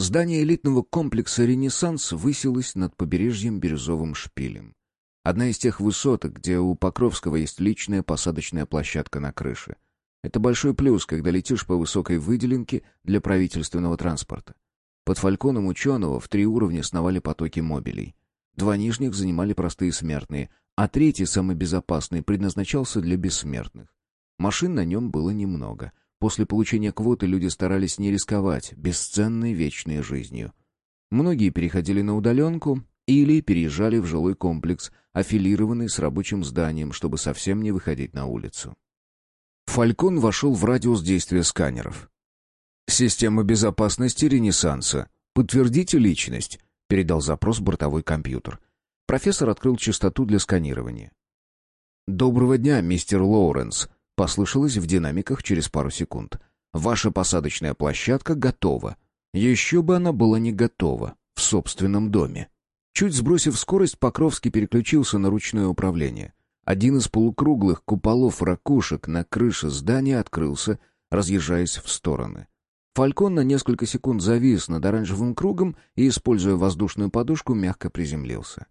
Здание элитного комплекса «Ренессанс» высилось над побережьем бирюзовым шпилем. Одна из тех высоток, где у Покровского есть личная посадочная площадка на крыше. Это большой плюс, когда летишь по высокой выделенке для правительственного транспорта. Под фальконом ученого в три уровня сновали потоки мобилей. Два нижних занимали простые смертные, а третий, самый безопасный, предназначался для бессмертных. Машин на нем было немного — После получения квоты люди старались не рисковать бесценной вечной жизнью. Многие переходили на удаленку или переезжали в жилой комплекс, аффилированный с рабочим зданием, чтобы совсем не выходить на улицу. Фалькон вошел в радиус действия сканеров. «Система безопасности Ренессанса. Подтвердите личность», — передал запрос бортовой компьютер. Профессор открыл частоту для сканирования. «Доброго дня, мистер Лоуренс», Послышалось в динамиках через пару секунд. «Ваша посадочная площадка готова». Еще бы она была не готова. В собственном доме. Чуть сбросив скорость, Покровский переключился на ручное управление. Один из полукруглых куполов ракушек на крыше здания открылся, разъезжаясь в стороны. Фалькон на несколько секунд завис над оранжевым кругом и, используя воздушную подушку, мягко приземлился.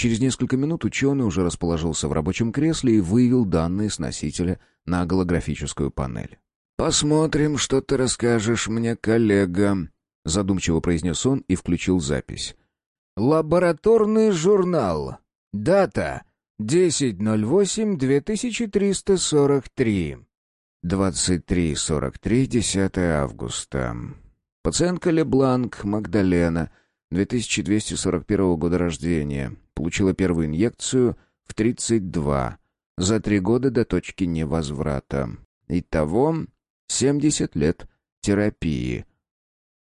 Через несколько минут ученый уже расположился в рабочем кресле и вывел данные с носителя на голографическую панель. «Посмотрим, что ты расскажешь мне, коллега», — задумчиво произнес он и включил запись. «Лабораторный журнал. Дата 10.08.2343. 23.43, 10 августа. Пациентка Лебланк Магдалена, 2241 года рождения получила первую инъекцию в 32, за три года до точки невозврата. Итого 70 лет терапии.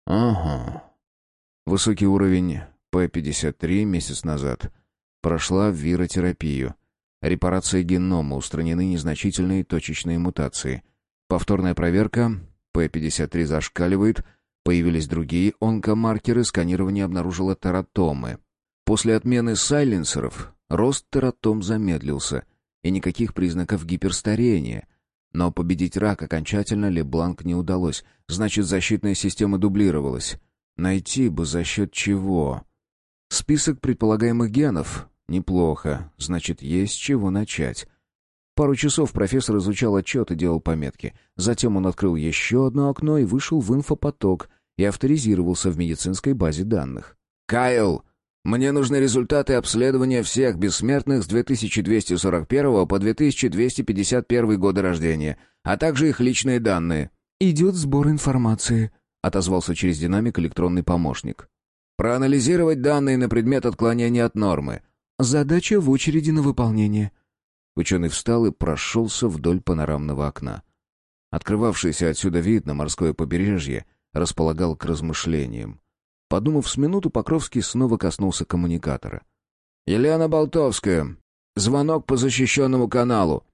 Ага. Высокий уровень П-53 месяц назад. Прошла виротерапию. Репарация генома, устранены незначительные точечные мутации. Повторная проверка. П-53 зашкаливает. Появились другие онкомаркеры. Сканирование обнаружило тератомы. После отмены сайленсеров рост тератом замедлился, и никаких признаков гиперстарения. Но победить рак окончательно Лебланк не удалось, значит, защитная система дублировалась. Найти бы за счет чего? Список предполагаемых генов? Неплохо, значит, есть чего начать. Пару часов профессор изучал отчет и делал пометки. Затем он открыл еще одно окно и вышел в инфопоток и авторизировался в медицинской базе данных. «Кайл!» Мне нужны результаты обследования всех бессмертных с 2241 по 2251 годы рождения, а также их личные данные». «Идет сбор информации», — отозвался через динамик электронный помощник. «Проанализировать данные на предмет отклонения от нормы». «Задача в очереди на выполнение». Ученый встал и прошелся вдоль панорамного окна. Открывавшийся отсюда вид на морское побережье располагал к размышлениям. Подумав с минуту, Покровский снова коснулся коммуникатора. «Елена Болтовская. Звонок по защищенному каналу».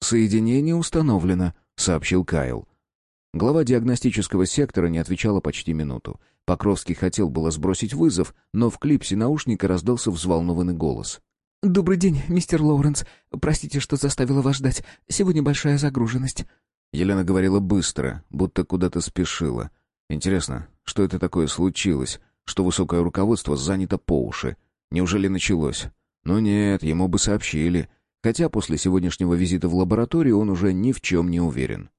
«Соединение установлено», — сообщил Кайл. Глава диагностического сектора не отвечала почти минуту. Покровский хотел было сбросить вызов, но в клипсе наушника раздался взволнованный голос. «Добрый день, мистер Лоуренс. Простите, что заставила вас ждать. Сегодня большая загруженность». Елена говорила быстро, будто куда-то спешила. «Интересно, что это такое случилось? Что высокое руководство занято по уши. Неужели началось? Ну нет, ему бы сообщили. Хотя после сегодняшнего визита в лабораторию он уже ни в чем не уверен.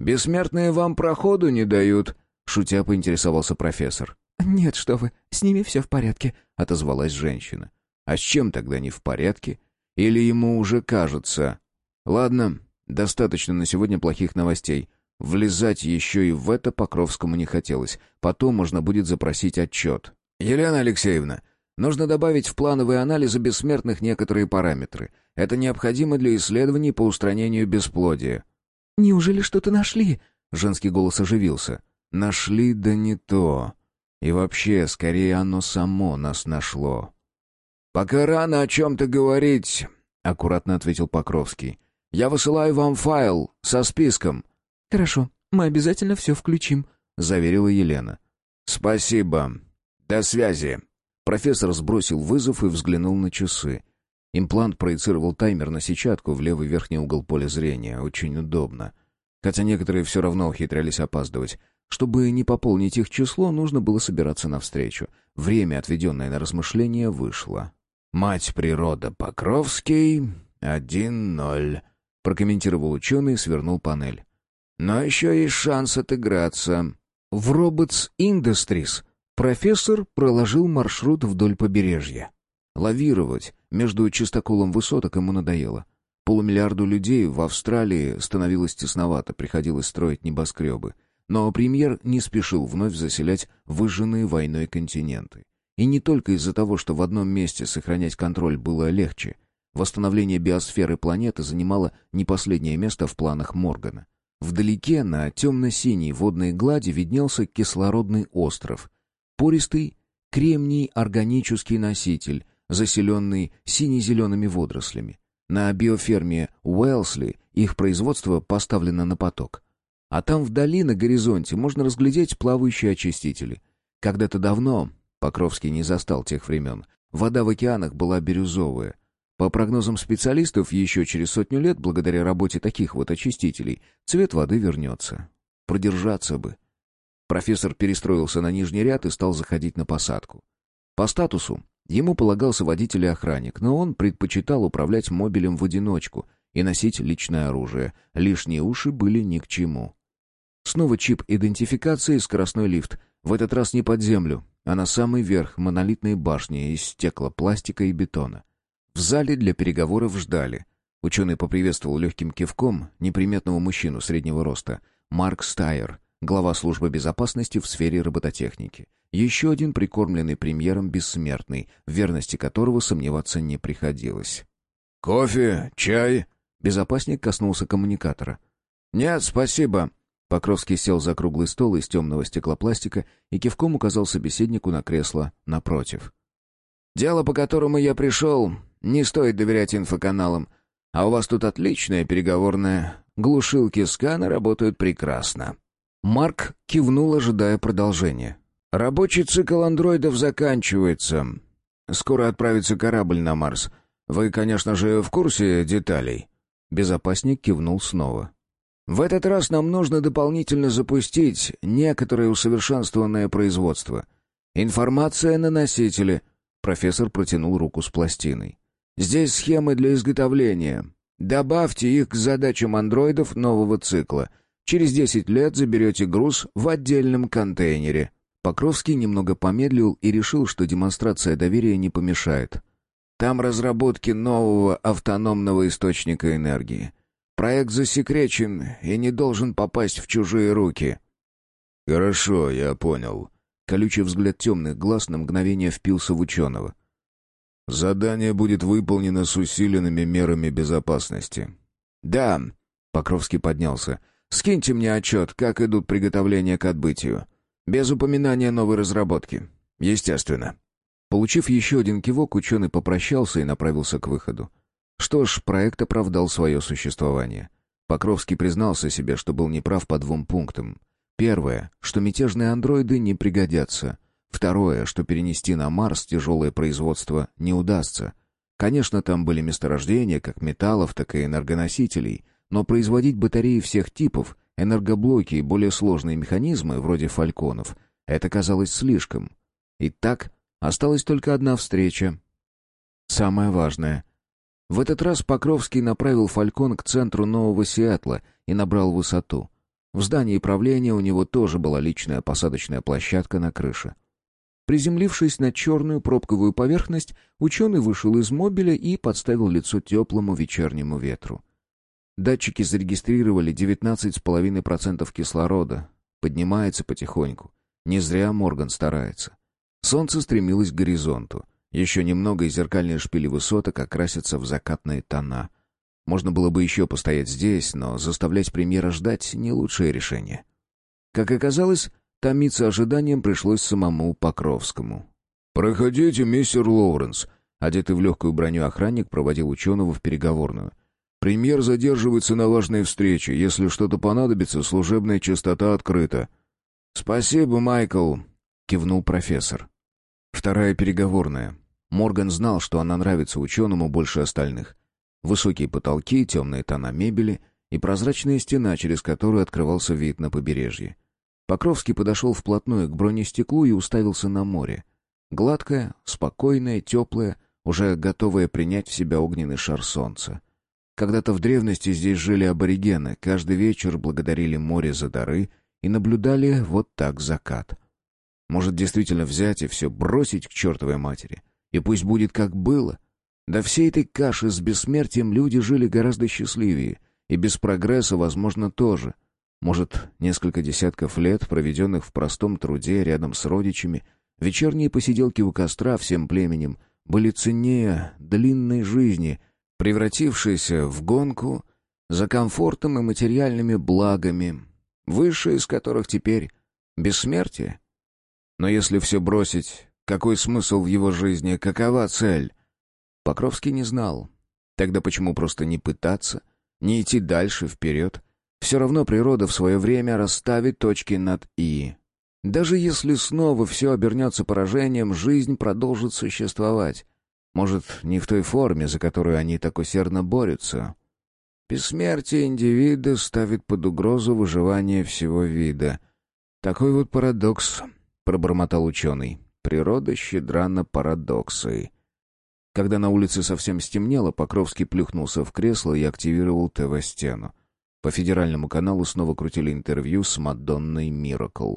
«Бессмертные вам проходу не дают?» — шутя поинтересовался профессор. «Нет, что вы, с ними все в порядке», — отозвалась женщина. «А с чем тогда не в порядке? Или ему уже кажется...» «Ладно, достаточно на сегодня плохих новостей. Влезать еще и в это Покровскому не хотелось. Потом можно будет запросить отчет. «Елена Алексеевна, нужно добавить в плановые анализы бессмертных некоторые параметры. Это необходимо для исследований по устранению бесплодия». «Неужели что-то нашли?» Женский голос оживился. «Нашли, да не то. И вообще, скорее оно само нас нашло». «Пока рано о чем-то говорить», — аккуратно ответил Покровский. «Я высылаю вам файл со списком». «Хорошо, мы обязательно все включим», — заверила Елена. «Спасибо. До связи». Профессор сбросил вызов и взглянул на часы. Имплант проецировал таймер на сетчатку в левый верхний угол поля зрения. Очень удобно. Хотя некоторые все равно ухитрялись опаздывать. Чтобы не пополнить их число, нужно было собираться навстречу. Время, отведенное на размышления, вышло. «Мать природа Покровский, один ноль», — прокомментировал ученый и свернул панель. «Но еще есть шанс отыграться». В Robots Industries профессор проложил маршрут вдоль побережья. Лавировать между чистоколом высоток ему надоело. Полумиллиарду людей в Австралии становилось тесновато, приходилось строить небоскребы. Но премьер не спешил вновь заселять выжженные войной континенты. И не только из-за того, что в одном месте сохранять контроль было легче. Восстановление биосферы планеты занимало не последнее место в планах Моргана. Вдалеке, на темно-синей водной глади, виднелся кислородный остров. Пористый кремний органический носитель, заселенный сине-зелеными водорослями. На биоферме Уэлсли их производство поставлено на поток. А там вдали, на горизонте, можно разглядеть плавающие очистители. Когда-то давно, Покровский не застал тех времен, вода в океанах была бирюзовая. По прогнозам специалистов, еще через сотню лет, благодаря работе таких вот очистителей, цвет воды вернется. Продержаться бы. Профессор перестроился на нижний ряд и стал заходить на посадку. По статусу ему полагался водитель и охранник, но он предпочитал управлять мобилем в одиночку и носить личное оружие. Лишние уши были ни к чему. Снова чип идентификации и скоростной лифт. В этот раз не под землю, а на самый верх монолитной башни из стекла, пластика и бетона. В зале для переговоров ждали. Ученый поприветствовал легким кивком неприметного мужчину среднего роста. Марк Стайер, глава службы безопасности в сфере робототехники. Еще один прикормленный премьером бессмертный, в верности которого сомневаться не приходилось. «Кофе? Чай?» Безопасник коснулся коммуникатора. «Нет, спасибо», Покровский сел за круглый стол из темного стеклопластика и кивком указал собеседнику на кресло напротив. «Дело, по которому я пришел, не стоит доверять инфоканалам. А у вас тут отличная переговорная. Глушилки скана работают прекрасно». Марк кивнул, ожидая продолжения. «Рабочий цикл андроидов заканчивается. Скоро отправится корабль на Марс. Вы, конечно же, в курсе деталей?» Безопасник кивнул снова. В этот раз нам нужно дополнительно запустить некоторое усовершенствованное производство. Информация на носителе. Профессор протянул руку с пластиной. Здесь схемы для изготовления. Добавьте их к задачам андроидов нового цикла. Через 10 лет заберете груз в отдельном контейнере. Покровский немного помедлил и решил, что демонстрация доверия не помешает. Там разработки нового автономного источника энергии. Проект засекречен и не должен попасть в чужие руки». «Хорошо, я понял». Колючий взгляд темных глаз на мгновение впился в ученого. «Задание будет выполнено с усиленными мерами безопасности». «Да», — Покровский поднялся. «Скиньте мне отчет, как идут приготовления к отбытию. Без упоминания новой разработки. Естественно». Получив еще один кивок, ученый попрощался и направился к выходу. Что ж, проект оправдал свое существование. Покровский признался себе, что был неправ по двум пунктам. Первое, что мятежные андроиды не пригодятся. Второе, что перенести на Марс тяжелое производство не удастся. Конечно, там были месторождения как металлов, так и энергоносителей, но производить батареи всех типов, энергоблоки и более сложные механизмы, вроде фальконов, это казалось слишком. Итак, осталась только одна встреча. Самое важное — в этот раз Покровский направил «Фалькон» к центру Нового Сиэтла и набрал высоту. В здании правления у него тоже была личная посадочная площадка на крыше. Приземлившись на черную пробковую поверхность, ученый вышел из мобиля и подставил лицо теплому вечернему ветру. Датчики зарегистрировали 19,5% кислорода. Поднимается потихоньку. Не зря Морган старается. Солнце стремилось к горизонту. Еще немного, и зеркальные шпили высоток окрасятся в закатные тона. Можно было бы еще постоять здесь, но заставлять премьера ждать — не лучшее решение. Как оказалось, томиться ожиданием пришлось самому Покровскому. «Проходите, мистер Лоуренс», — одетый в легкую броню охранник проводил ученого в переговорную. «Премьер задерживается на важной встрече. Если что-то понадобится, служебная частота открыта». «Спасибо, Майкл», — кивнул профессор. Вторая переговорная. Морган знал, что она нравится ученому больше остальных. Высокие потолки, темные тона мебели и прозрачная стена, через которую открывался вид на побережье. Покровский подошел вплотную к бронестеклу и уставился на море. Гладкое, спокойное, теплое, уже готовое принять в себя огненный шар солнца. Когда-то в древности здесь жили аборигены, каждый вечер благодарили море за дары и наблюдали вот так закат. Может, действительно взять и все бросить к чертовой матери? И пусть будет как было. До всей этой каши с бессмертием люди жили гораздо счастливее, и без прогресса, возможно, тоже. Может, несколько десятков лет, проведенных в простом труде рядом с родичами, вечерние посиделки у костра всем племенем были ценнее длинной жизни, превратившейся в гонку за комфортом и материальными благами, высшее из которых теперь бессмертие. Но если все бросить, какой смысл в его жизни, какова цель? Покровский не знал. Тогда почему просто не пытаться, не идти дальше, вперед? Все равно природа в свое время расставит точки над «и». Даже если снова все обернется поражением, жизнь продолжит существовать. Может, не в той форме, за которую они так усердно борются. Бессмертие индивида ставит под угрозу выживание всего вида. Такой вот парадокс, — пробормотал ученый. Природа щедра на парадоксы. Когда на улице совсем стемнело, Покровский плюхнулся в кресло и активировал ТВ-стену. По федеральному каналу снова крутили интервью с Мадонной Миракл.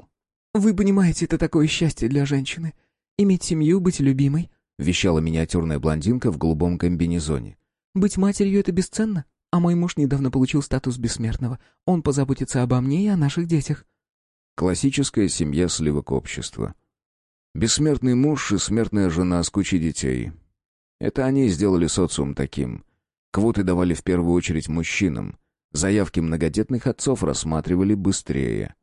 «Вы понимаете, это такое счастье для женщины. Иметь семью, быть любимой», — вещала миниатюрная блондинка в голубом комбинезоне. «Быть матерью — это бесценно, а мой муж недавно получил статус бессмертного. Он позаботится обо мне и о наших детях». Классическая семья сливок общества. Бессмертный муж и смертная жена с кучей детей. Это они сделали социум таким. Квоты давали в первую очередь мужчинам. Заявки многодетных отцов рассматривали быстрее.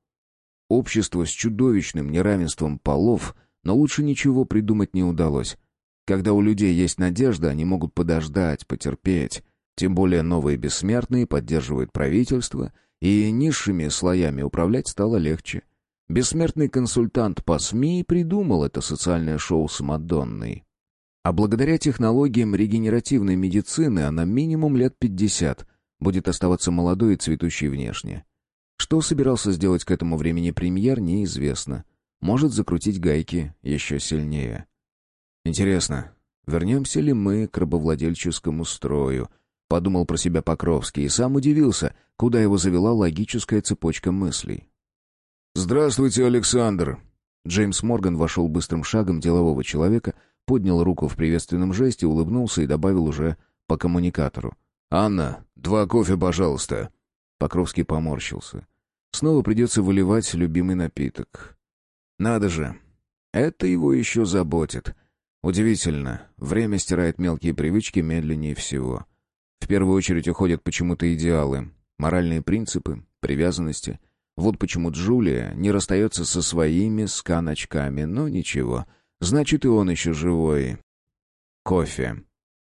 Общество с чудовищным неравенством полов, но лучше ничего придумать не удалось. Когда у людей есть надежда, они могут подождать, потерпеть. Тем более новые бессмертные поддерживают правительство, и низшими слоями управлять стало легче. Бессмертный консультант по СМИ придумал это социальное шоу с Мадонной. А благодаря технологиям регенеративной медицины она минимум лет 50 будет оставаться молодой и цветущей внешне. Что собирался сделать к этому времени премьер, неизвестно. Может закрутить гайки еще сильнее. Интересно, вернемся ли мы к рабовладельческому строю? Подумал про себя Покровский и сам удивился, куда его завела логическая цепочка мыслей. «Здравствуйте, Александр!» Джеймс Морган вошел быстрым шагом делового человека, поднял руку в приветственном жесте, улыбнулся и добавил уже по коммуникатору. «Анна, два кофе, пожалуйста». Покровский поморщился. Снова придется выливать любимый напиток. Надо же, это его еще заботит. Удивительно, время стирает мелкие привычки медленнее всего. В первую очередь уходят почему-то идеалы, моральные принципы, привязанности. Вот почему Джулия не расстается со своими скан-очками, но ничего — Значит, и он еще живой. Кофе.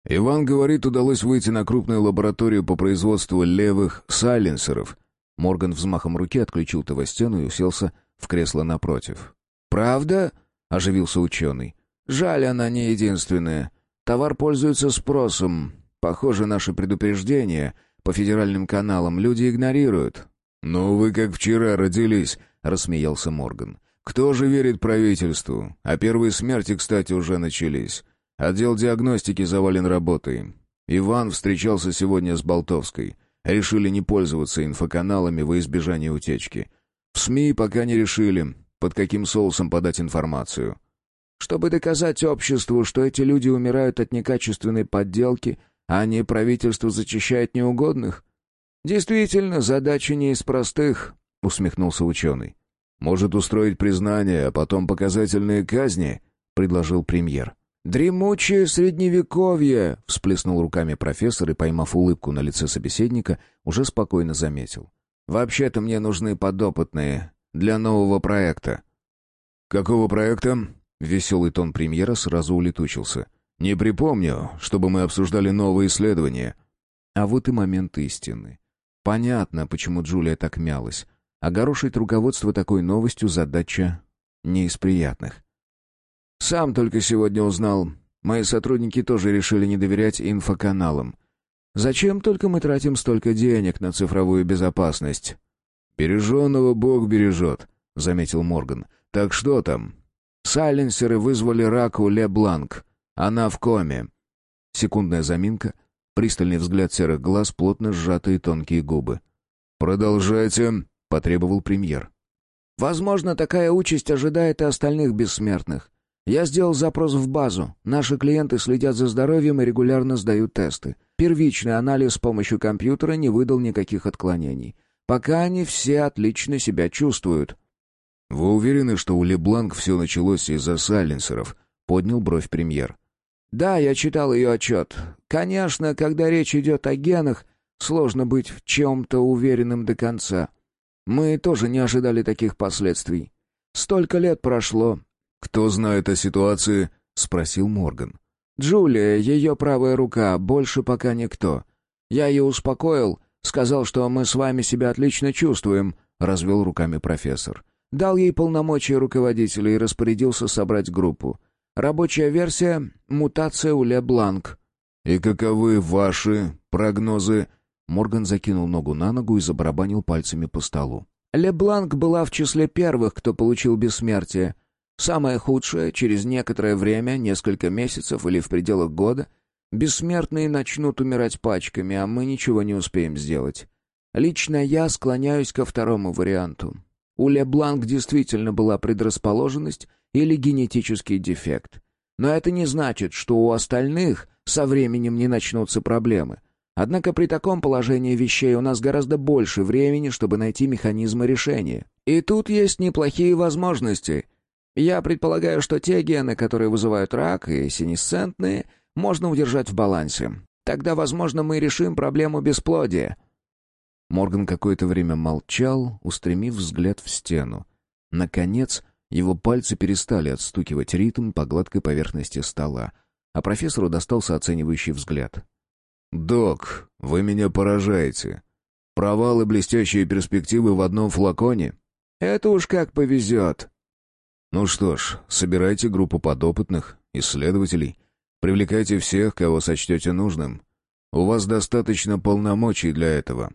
Иван говорит, удалось выйти на крупную лабораторию по производству левых сайленсеров. Морган взмахом руки отключил ТВ-стену и уселся в кресло напротив. «Правда?» — оживился ученый. «Жаль, она не единственная. Товар пользуется спросом. Похоже, наши предупреждения по федеральным каналам люди игнорируют». «Ну, вы как вчера родились», — рассмеялся Морган. Кто же верит правительству? А первые смерти, кстати, уже начались. Отдел диагностики завален работой. Иван встречался сегодня с Болтовской. Решили не пользоваться инфоканалами во избежание утечки. В СМИ пока не решили, под каким соусом подать информацию. Чтобы доказать обществу, что эти люди умирают от некачественной подделки, а не правительство зачищает неугодных? Действительно, задача не из простых, усмехнулся ученый. Может устроить признание, а потом показательные казни?» — предложил премьер. «Дремучее средневековье!» — всплеснул руками профессор и, поймав улыбку на лице собеседника, уже спокойно заметил. «Вообще-то мне нужны подопытные для нового проекта». «Какого проекта?» — веселый тон премьера сразу улетучился. «Не припомню, чтобы мы обсуждали новые исследования». А вот и момент истины. Понятно, почему Джулия так мялась. Огорошить руководство такой новостью задача не из приятных. «Сам только сегодня узнал. Мои сотрудники тоже решили не доверять инфоканалам. Зачем только мы тратим столько денег на цифровую безопасность?» «Береженного Бог бережет», — заметил Морган. «Так что там?» «Сайленсеры вызвали раку Ле Бланк. Она в коме». Секундная заминка, пристальный взгляд серых глаз, плотно сжатые тонкие губы. «Продолжайте», — потребовал премьер. «Возможно, такая участь ожидает и остальных бессмертных. Я сделал запрос в базу. Наши клиенты следят за здоровьем и регулярно сдают тесты. Первичный анализ с помощью компьютера не выдал никаких отклонений. Пока они все отлично себя чувствуют. «Вы уверены, что у Лебланк все началось из-за сайленсеров?» — поднял бровь премьер. «Да, я читал ее отчет. Конечно, когда речь идет о генах, сложно быть в чем-то уверенным до конца. Мы тоже не ожидали таких последствий. Столько лет прошло, «Кто знает о ситуации?» — спросил Морган. «Джулия, ее правая рука, больше пока никто. Я ее успокоил, сказал, что мы с вами себя отлично чувствуем», — развел руками профессор. Дал ей полномочия руководителя и распорядился собрать группу. Рабочая версия — мутация у Ле Бланк. «И каковы ваши прогнозы?» Морган закинул ногу на ногу и забарабанил пальцами по столу. Ле Бланк была в числе первых, кто получил бессмертие. Самое худшее, через некоторое время, несколько месяцев или в пределах года, бессмертные начнут умирать пачками, а мы ничего не успеем сделать. Лично я склоняюсь ко второму варианту. У Ле Бланк действительно была предрасположенность или генетический дефект. Но это не значит, что у остальных со временем не начнутся проблемы. Однако при таком положении вещей у нас гораздо больше времени, чтобы найти механизмы решения. И тут есть неплохие возможности — я предполагаю, что те гены, которые вызывают рак, и синесцентные, можно удержать в балансе. Тогда, возможно, мы решим проблему бесплодия». Морган какое-то время молчал, устремив взгляд в стену. Наконец, его пальцы перестали отстукивать ритм по гладкой поверхности стола, а профессору достался оценивающий взгляд. «Док, вы меня поражаете. Провалы блестящие перспективы в одном флаконе?» «Это уж как повезет», ну что ж, собирайте группу подопытных, исследователей. Привлекайте всех, кого сочтете нужным. У вас достаточно полномочий для этого.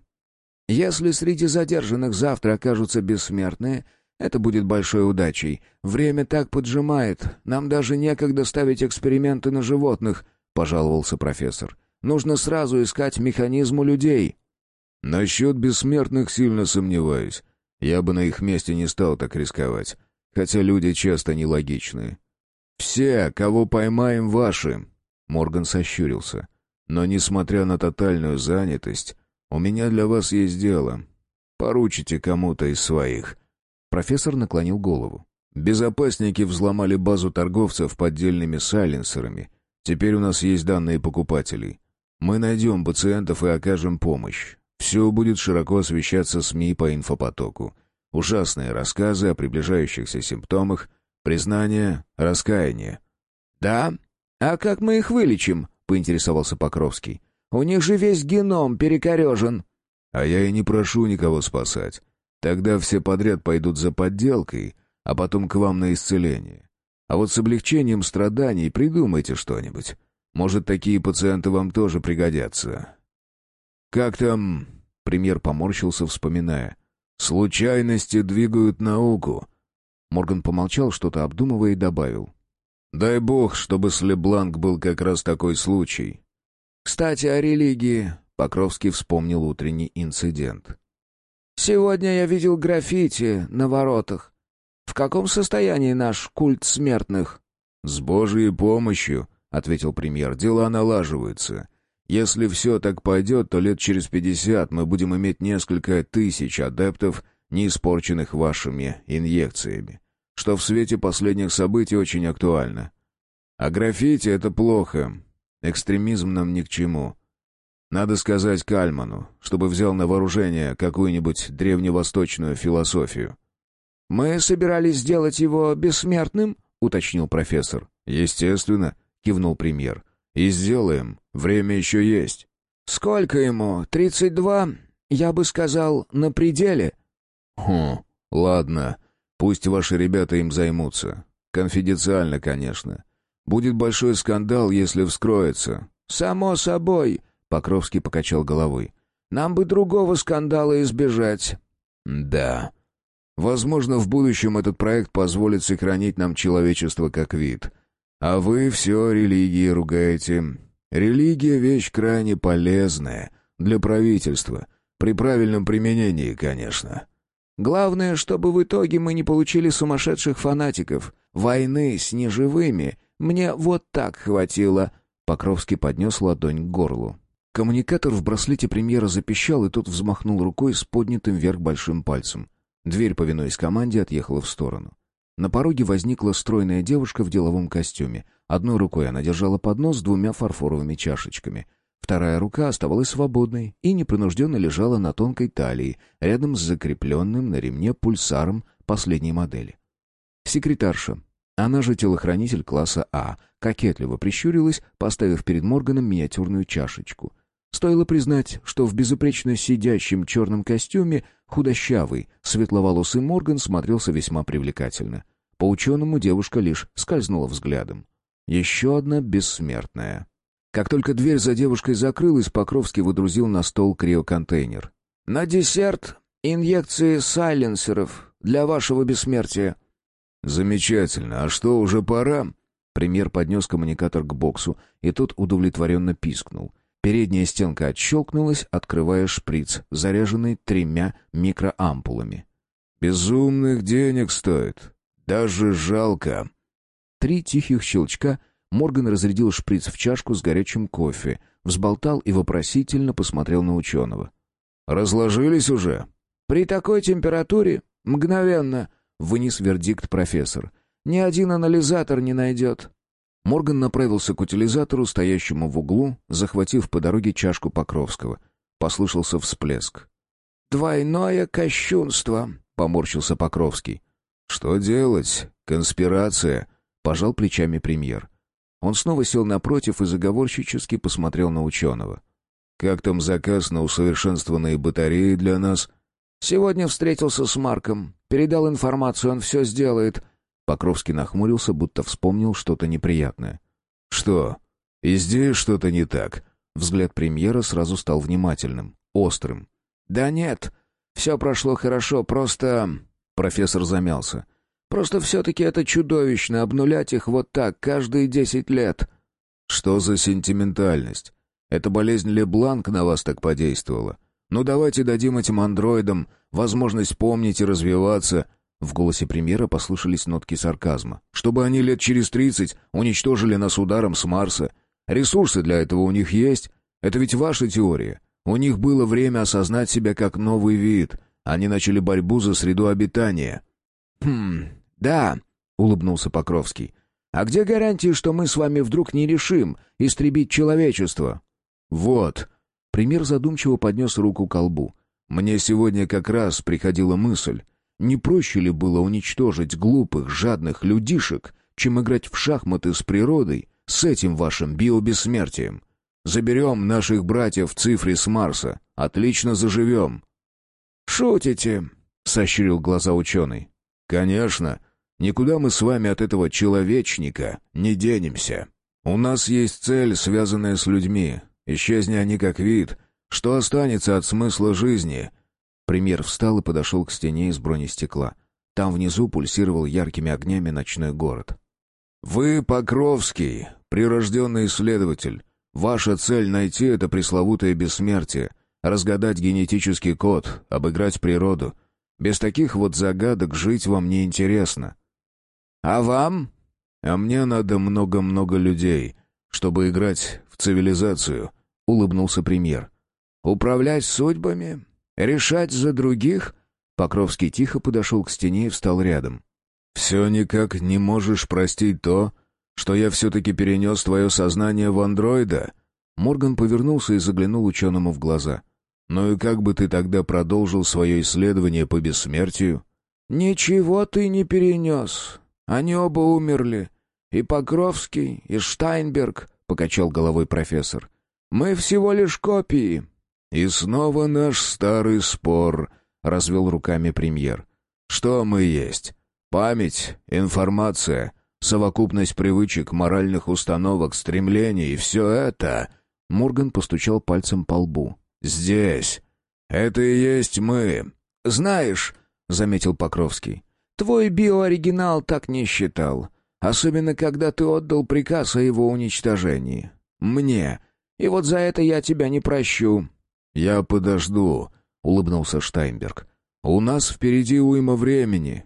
Если среди задержанных завтра окажутся бессмертные, это будет большой удачей. Время так поджимает, нам даже некогда ставить эксперименты на животных, пожаловался профессор. Нужно сразу искать механизм у людей. Насчет бессмертных сильно сомневаюсь. Я бы на их месте не стал так рисковать хотя люди часто нелогичны. «Все, кого поймаем, ваши!» Морган сощурился. «Но, несмотря на тотальную занятость, у меня для вас есть дело. Поручите кому-то из своих». Профессор наклонил голову. «Безопасники взломали базу торговцев поддельными сайленсерами. Теперь у нас есть данные покупателей. Мы найдем пациентов и окажем помощь. Все будет широко освещаться СМИ по инфопотоку. Ужасные рассказы о приближающихся симптомах, признание, раскаяние. «Да? А как мы их вылечим?» — поинтересовался Покровский. «У них же весь геном перекорежен». «А я и не прошу никого спасать. Тогда все подряд пойдут за подделкой, а потом к вам на исцеление. А вот с облегчением страданий придумайте что-нибудь. Может, такие пациенты вам тоже пригодятся». «Как там...» — премьер поморщился, вспоминая. Случайности двигают науку. Морган помолчал, что-то обдумывая и добавил. Дай бог, чтобы с Лебланк был как раз такой случай. Кстати, о религии. Покровский вспомнил утренний инцидент. Сегодня я видел граффити на воротах. В каком состоянии наш культ смертных? С Божьей помощью, ответил премьер. Дела налаживаются. Если все так пойдет, то лет через пятьдесят мы будем иметь несколько тысяч адептов, не испорченных вашими инъекциями, что в свете последних событий очень актуально. А граффити — это плохо. Экстремизм нам ни к чему. Надо сказать Кальману, чтобы взял на вооружение какую-нибудь древневосточную философию. «Мы собирались сделать его бессмертным?» — уточнил профессор. «Естественно», — кивнул премьер. И сделаем. Время еще есть». «Сколько ему? Тридцать два? Я бы сказал, на пределе». «Хм, ладно. Пусть ваши ребята им займутся. Конфиденциально, конечно. Будет большой скандал, если вскроется». «Само собой», — Покровский покачал головой. «Нам бы другого скандала избежать». «Да». Возможно, в будущем этот проект позволит сохранить нам человечество как вид. А вы все религии ругаете. Религия — вещь крайне полезная для правительства. При правильном применении, конечно. Главное, чтобы в итоге мы не получили сумасшедших фанатиков. Войны с неживыми мне вот так хватило. Покровский поднес ладонь к горлу. Коммуникатор в браслете премьера запищал, и тот взмахнул рукой с поднятым вверх большим пальцем. Дверь, повинуясь команде, отъехала в сторону. На пороге возникла стройная девушка в деловом костюме. Одной рукой она держала поднос с двумя фарфоровыми чашечками. Вторая рука оставалась свободной и непринужденно лежала на тонкой талии, рядом с закрепленным на ремне пульсаром последней модели. Секретарша, она же телохранитель класса А, кокетливо прищурилась, поставив перед Морганом миниатюрную чашечку. Стоило признать, что в безупречно сидящем черном костюме худощавый, светловолосый Морган смотрелся весьма привлекательно. По ученому девушка лишь скользнула взглядом. Еще одна бессмертная. Как только дверь за девушкой закрылась, Покровский выдрузил на стол криоконтейнер. «На десерт инъекции сайленсеров для вашего бессмертия». «Замечательно. А что, уже пора?» Премьер поднес коммуникатор к боксу, и тот удовлетворенно пискнул. Передняя стенка отщелкнулась, открывая шприц, заряженный тремя микроампулами. «Безумных денег стоит. Даже жалко». Три тихих щелчка Морган разрядил шприц в чашку с горячим кофе, взболтал и вопросительно посмотрел на ученого. «Разложились уже?» «При такой температуре? Мгновенно!» — вынес вердикт профессор. «Ни один анализатор не найдет». Морган направился к утилизатору, стоящему в углу, захватив по дороге чашку Покровского. Послышался всплеск. «Двойное кощунство», — поморщился Покровский. «Что делать? Конспирация», — пожал плечами премьер. Он снова сел напротив и заговорщически посмотрел на ученого. «Как там заказ на усовершенствованные батареи для нас?» «Сегодня встретился с Марком. Передал информацию, он все сделает. Покровский нахмурился, будто вспомнил что-то неприятное. «Что? И здесь что-то не так?» Взгляд премьера сразу стал внимательным, острым. «Да нет, все прошло хорошо, просто...» Профессор замялся. «Просто все-таки это чудовищно, обнулять их вот так каждые десять лет». «Что за сентиментальность? Эта болезнь Лебланк на вас так подействовала? Ну давайте дадим этим андроидам возможность помнить и развиваться, в голосе премьера послышались нотки сарказма. «Чтобы они лет через тридцать уничтожили нас ударом с Марса. Ресурсы для этого у них есть. Это ведь ваша теория. У них было время осознать себя как новый вид. Они начали борьбу за среду обитания». «Хм, да», — улыбнулся Покровский. «А где гарантии, что мы с вами вдруг не решим истребить человечество?» «Вот». Премьер задумчиво поднес руку к колбу. «Мне сегодня как раз приходила мысль. Не проще ли было уничтожить глупых, жадных людишек, чем играть в шахматы с природой, с этим вашим биобессмертием? Заберем наших братьев в цифре с Марса. Отлично заживем». «Шутите?» — сощурил глаза ученый. «Конечно. Никуда мы с вами от этого человечника не денемся. У нас есть цель, связанная с людьми. Исчезни они как вид. Что останется от смысла жизни?» Премьер встал и подошел к стене из бронестекла. Там внизу пульсировал яркими огнями ночной город. «Вы Покровский, прирожденный исследователь. Ваша цель — найти это пресловутое бессмертие, разгадать генетический код, обыграть природу. Без таких вот загадок жить вам не интересно. А вам? А мне надо много-много людей, чтобы играть в цивилизацию, — улыбнулся премьер. Управлять судьбами? Решать за других?» Покровский тихо подошел к стене и встал рядом. «Все никак не можешь простить то, что я все-таки перенес твое сознание в андроида?» Морган повернулся и заглянул ученому в глаза. «Ну и как бы ты тогда продолжил свое исследование по бессмертию?» «Ничего ты не перенес. Они оба умерли. И Покровский, и Штайнберг», — покачал головой профессор. «Мы всего лишь копии. «И снова наш старый спор», — развел руками премьер. «Что мы есть? Память, информация, совокупность привычек, моральных установок, стремлений — и все это...» Морган постучал пальцем по лбу. «Здесь. Это и есть мы. Знаешь...» — заметил Покровский. «Твой биооригинал так не считал. Особенно, когда ты отдал приказ о его уничтожении. Мне. И вот за это я тебя не прощу». «Я подожду», — улыбнулся Штайнберг. «У нас впереди уйма времени».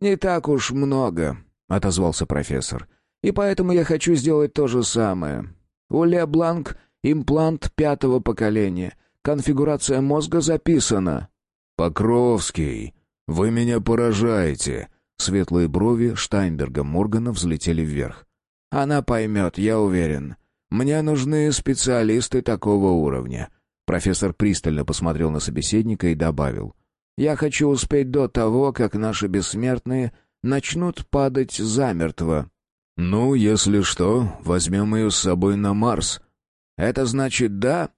«Не так уж много», — отозвался профессор. «И поэтому я хочу сделать то же самое. У Ле Бланк имплант пятого поколения. Конфигурация мозга записана». «Покровский, вы меня поражаете!» Светлые брови Штайнберга Моргана взлетели вверх. «Она поймет, я уверен. Мне нужны специалисты такого уровня». Профессор пристально посмотрел на собеседника и добавил. «Я хочу успеть до того, как наши бессмертные начнут падать замертво». «Ну, если что, возьмем ее с собой на Марс». «Это значит да?»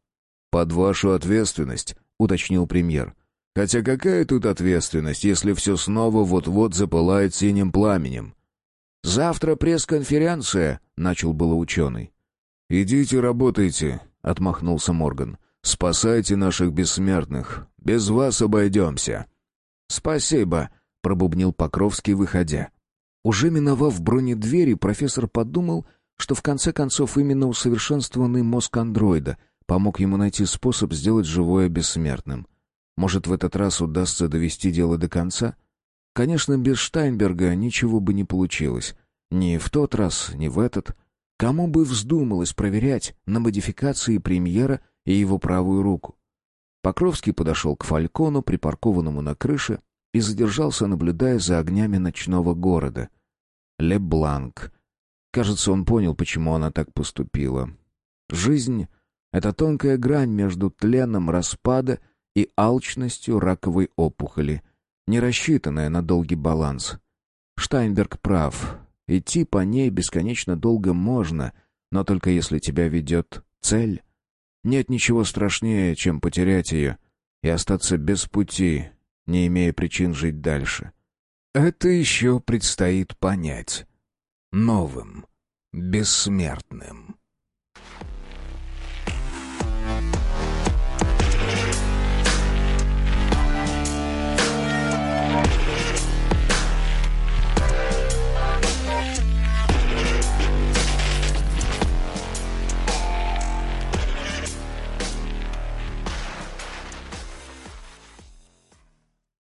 «Под вашу ответственность», — уточнил премьер. «Хотя какая тут ответственность, если все снова вот-вот запылает синим пламенем?» «Завтра пресс-конференция», — начал было ученый. «Идите работайте», — отмахнулся Морган. «Спасайте наших бессмертных. Без вас обойдемся». «Спасибо», — пробубнил Покровский, выходя. Уже миновав бронедвери, профессор подумал, что в конце концов именно усовершенствованный мозг андроида помог ему найти способ сделать живое бессмертным. Может, в этот раз удастся довести дело до конца? Конечно, без Штайнберга ничего бы не получилось. Ни в тот раз, ни в этот. Кому бы вздумалось проверять на модификации премьера и его правую руку? Покровский подошел к Фалькону, припаркованному на крыше, и задержался, наблюдая за огнями ночного города. Лебланк. Кажется, он понял, почему она так поступила. Жизнь — это тонкая грань между тленом распада и алчностью раковой опухоли, не рассчитанная на долгий баланс. Штайнберг прав. Идти по ней бесконечно долго можно, но только если тебя ведет цель. Нет ничего страшнее, чем потерять ее и остаться без пути, не имея причин жить дальше. Это еще предстоит понять. Новым, бессмертным.